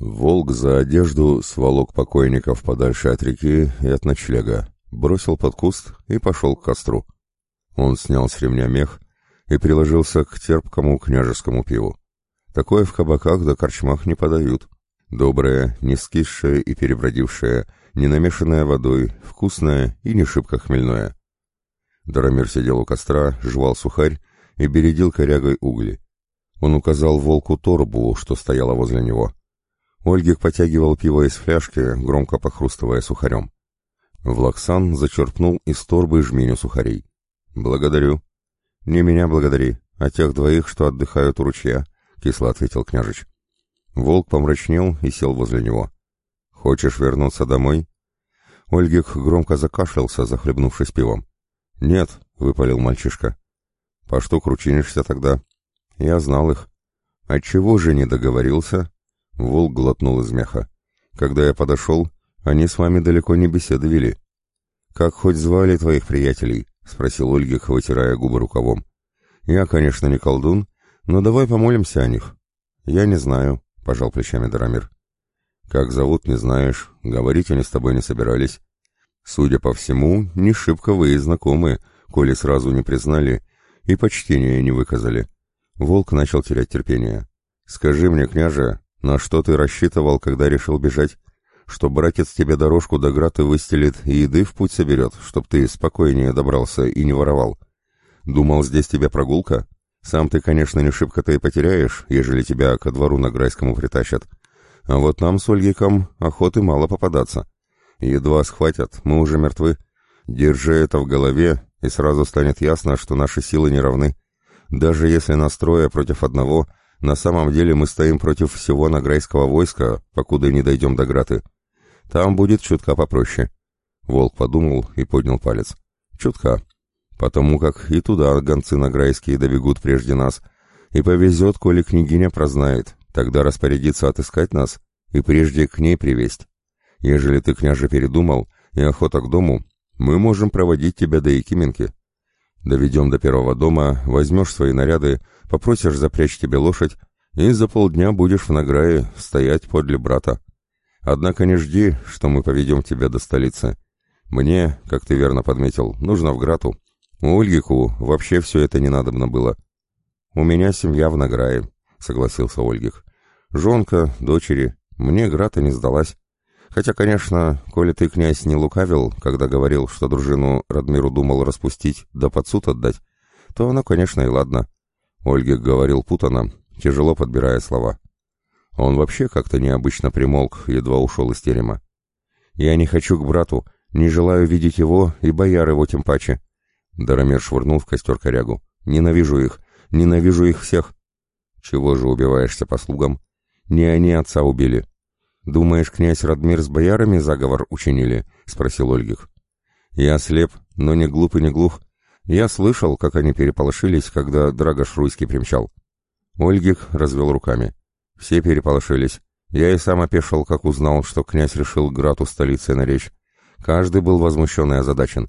Волк за одежду сволок покойников подальше от реки и от ночлега, бросил под куст и пошел к костру. Он снял с ремня мех и приложился к терпкому княжескому пиву. Такое в кабаках да корчмах не подают. Доброе, не скисшее и перебродившее, не намешанное водой, вкусное и не шибко хмельное. Дарамир сидел у костра, жевал сухарь и бередил корягой угли. Он указал волку торбу, что стояла возле него. Ольгик потягивал пиво из фляжки, громко похрустывая сухарем. Влаксан зачерпнул из торбы жменю сухарей. «Благодарю». «Не меня благодари, а тех двоих, что отдыхают у ручья», — кисло ответил княжич. Волк помрачнел и сел возле него. «Хочешь вернуться домой?» Ольгих громко закашлялся, захлебнувшись пивом. «Нет», — выпалил мальчишка. «По что кручинишься тогда?» «Я знал их». «Отчего же не договорился?» Волк глотнул из меха. «Когда я подошел, они с вами далеко не беседы вели». «Как хоть звали твоих приятелей?» — спросил Ольгих, вытирая губы рукавом. «Я, конечно, не колдун, но давай помолимся о них». «Я не знаю», — пожал плечами Дарамир. «Как зовут, не знаешь. Говорить они с тобой не собирались. Судя по всему, не шибко вы и знакомы, коли сразу не признали и почтения не выказали». Волк начал терять терпение. «Скажи мне, княже, на что ты рассчитывал, когда решил бежать? Что братец тебе дорожку до граты выстелит и еды в путь соберет, чтоб ты спокойнее добрался и не воровал? Думал, здесь тебе прогулка?» Сам ты, конечно, не шибко-то и потеряешь, ежели тебя ко двору Награйскому притащат. А вот нам с Ольгиком охоты мало попадаться. Едва схватят, мы уже мертвы. Держи это в голове, и сразу станет ясно, что наши силы не равны. Даже если нас трое против одного, на самом деле мы стоим против всего Награйского войска, покуда не дойдем до Граты. Там будет чутка попроще. Волк подумал и поднял палец. Чутка потому как и туда гонцы награйские добегут прежде нас, и повезет, коли княгиня прознает, тогда распорядится отыскать нас и прежде к ней привесть. Ежели ты, княже, передумал и охота к дому, мы можем проводить тебя до Якименки. Доведем до первого дома, возьмешь свои наряды, попросишь запрячь тебе лошадь, и за полдня будешь в награе стоять подле брата. Однако не жди, что мы поведем тебя до столицы. Мне, как ты верно подметил, нужно в Грату, Ольгику вообще все это не надобно было. У меня семья в награе, согласился Ольгих. Жонка, дочери, мне Грата не сдалась. Хотя, конечно, коли ты, князь, не лукавил, когда говорил, что дружину Радмиру думал распустить, да под суд отдать, то оно, конечно, и ладно. Ольгих говорил путано, тяжело подбирая слова. Он вообще как-то необычно примолк, едва ушел из терема. «Я не хочу к брату, не желаю видеть его и бояр его тем паче. Дарамир швырнул в костер корягу. «Ненавижу их! Ненавижу их всех!» «Чего же убиваешься по слугам?» «Не они отца убили». «Думаешь, князь Радмир с боярами заговор учинили?» — спросил Ольгих. «Я слеп, но не глуп и не глух. Я слышал, как они переполошились, когда Драгош Руйский примчал». Ольгих развел руками. «Все переполошились. Я и сам опешил, как узнал, что князь решил Грату столицей наречь. Каждый был возмущен и озадачен.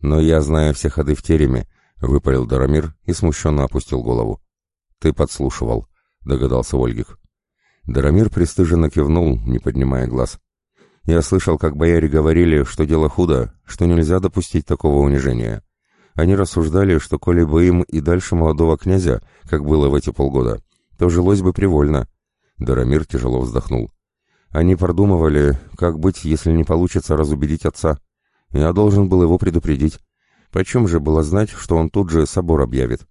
«Но я знаю все ходы в тереме», — выпалил Дарамир и смущенно опустил голову. «Ты подслушивал», — догадался Ольгих. Дарамир пристыженно кивнул, не поднимая глаз. «Я слышал, как бояре говорили, что дело худо, что нельзя допустить такого унижения. Они рассуждали, что коли бы им и дальше молодого князя, как было в эти полгода, то жилось бы привольно». Дарамир тяжело вздохнул. «Они продумывали, как быть, если не получится разубедить отца». Я должен был его предупредить. Почем же было знать, что он тут же собор объявит?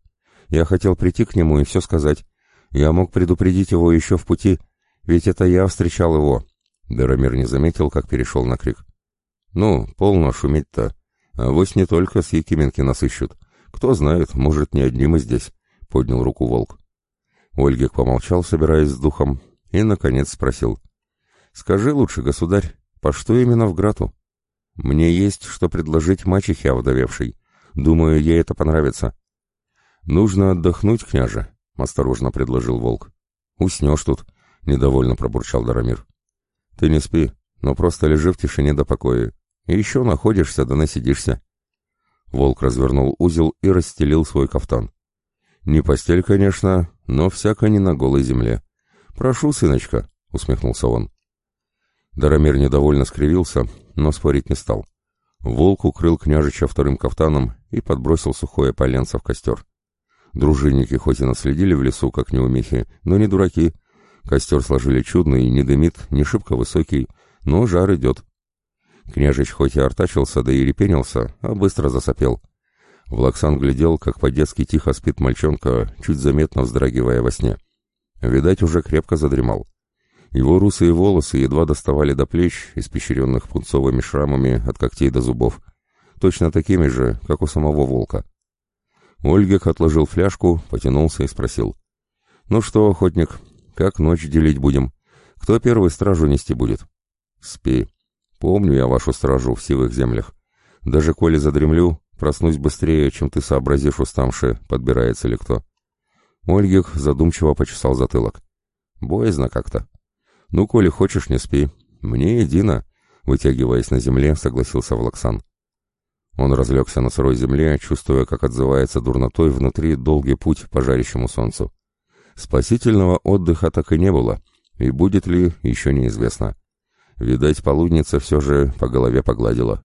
Я хотел прийти к нему и все сказать. Я мог предупредить его еще в пути, ведь это я встречал его. Дарамир не заметил, как перешел на крик. Ну, полно шуметь-то. А вось не только с Якименки нас ищут. Кто знает, может, не одни мы здесь, — поднял руку волк. Ольгик помолчал, собираясь с духом, и, наконец, спросил. — Скажи лучше, государь, по что именно в Грату? Мне есть что предложить мачехе овдовевшей. Думаю, ей это понравится. Нужно отдохнуть, княже, — осторожно предложил волк. Уснешь тут, — недовольно пробурчал Дарамир. Ты не спи, но просто лежи в тишине до покоя. И еще находишься да насидишься. Волк развернул узел и расстелил свой кафтан. Не постель, конечно, но всяко не на голой земле. Прошу, сыночка, — усмехнулся он. Даромир недовольно скривился, но спорить не стал. Волк укрыл княжича вторым кафтаном и подбросил сухое поленце в костер. Дружинники хоть и наследили в лесу, как неумехи, но не дураки. Костер сложили чудный, не дымит, не шибко высокий, но жар идет. Княжич хоть и артачился, да и репенился, а быстро засопел. Влаксан глядел, как по-детски тихо спит мальчонка, чуть заметно вздрагивая во сне. Видать, уже крепко задремал. Его русые волосы едва доставали до плеч, испещренных пунцовыми шрамами от когтей до зубов, точно такими же, как у самого волка. Ольгих отложил фляжку, потянулся и спросил. «Ну что, охотник, как ночь делить будем? Кто первый стражу нести будет?» «Спи. Помню я вашу стражу в сивых землях. Даже коли задремлю, проснусь быстрее, чем ты сообразишь уставши, подбирается ли кто». Ольгих задумчиво почесал затылок. «Боязно как-то». «Ну, коли хочешь, не спи. Мне едино», — вытягиваясь на земле, согласился Влаксан. Он разлегся на сырой земле, чувствуя, как отзывается дурнотой внутри долгий путь по жарящему солнцу. Спасительного отдыха так и не было, и будет ли, еще неизвестно. Видать, полудница все же по голове погладила.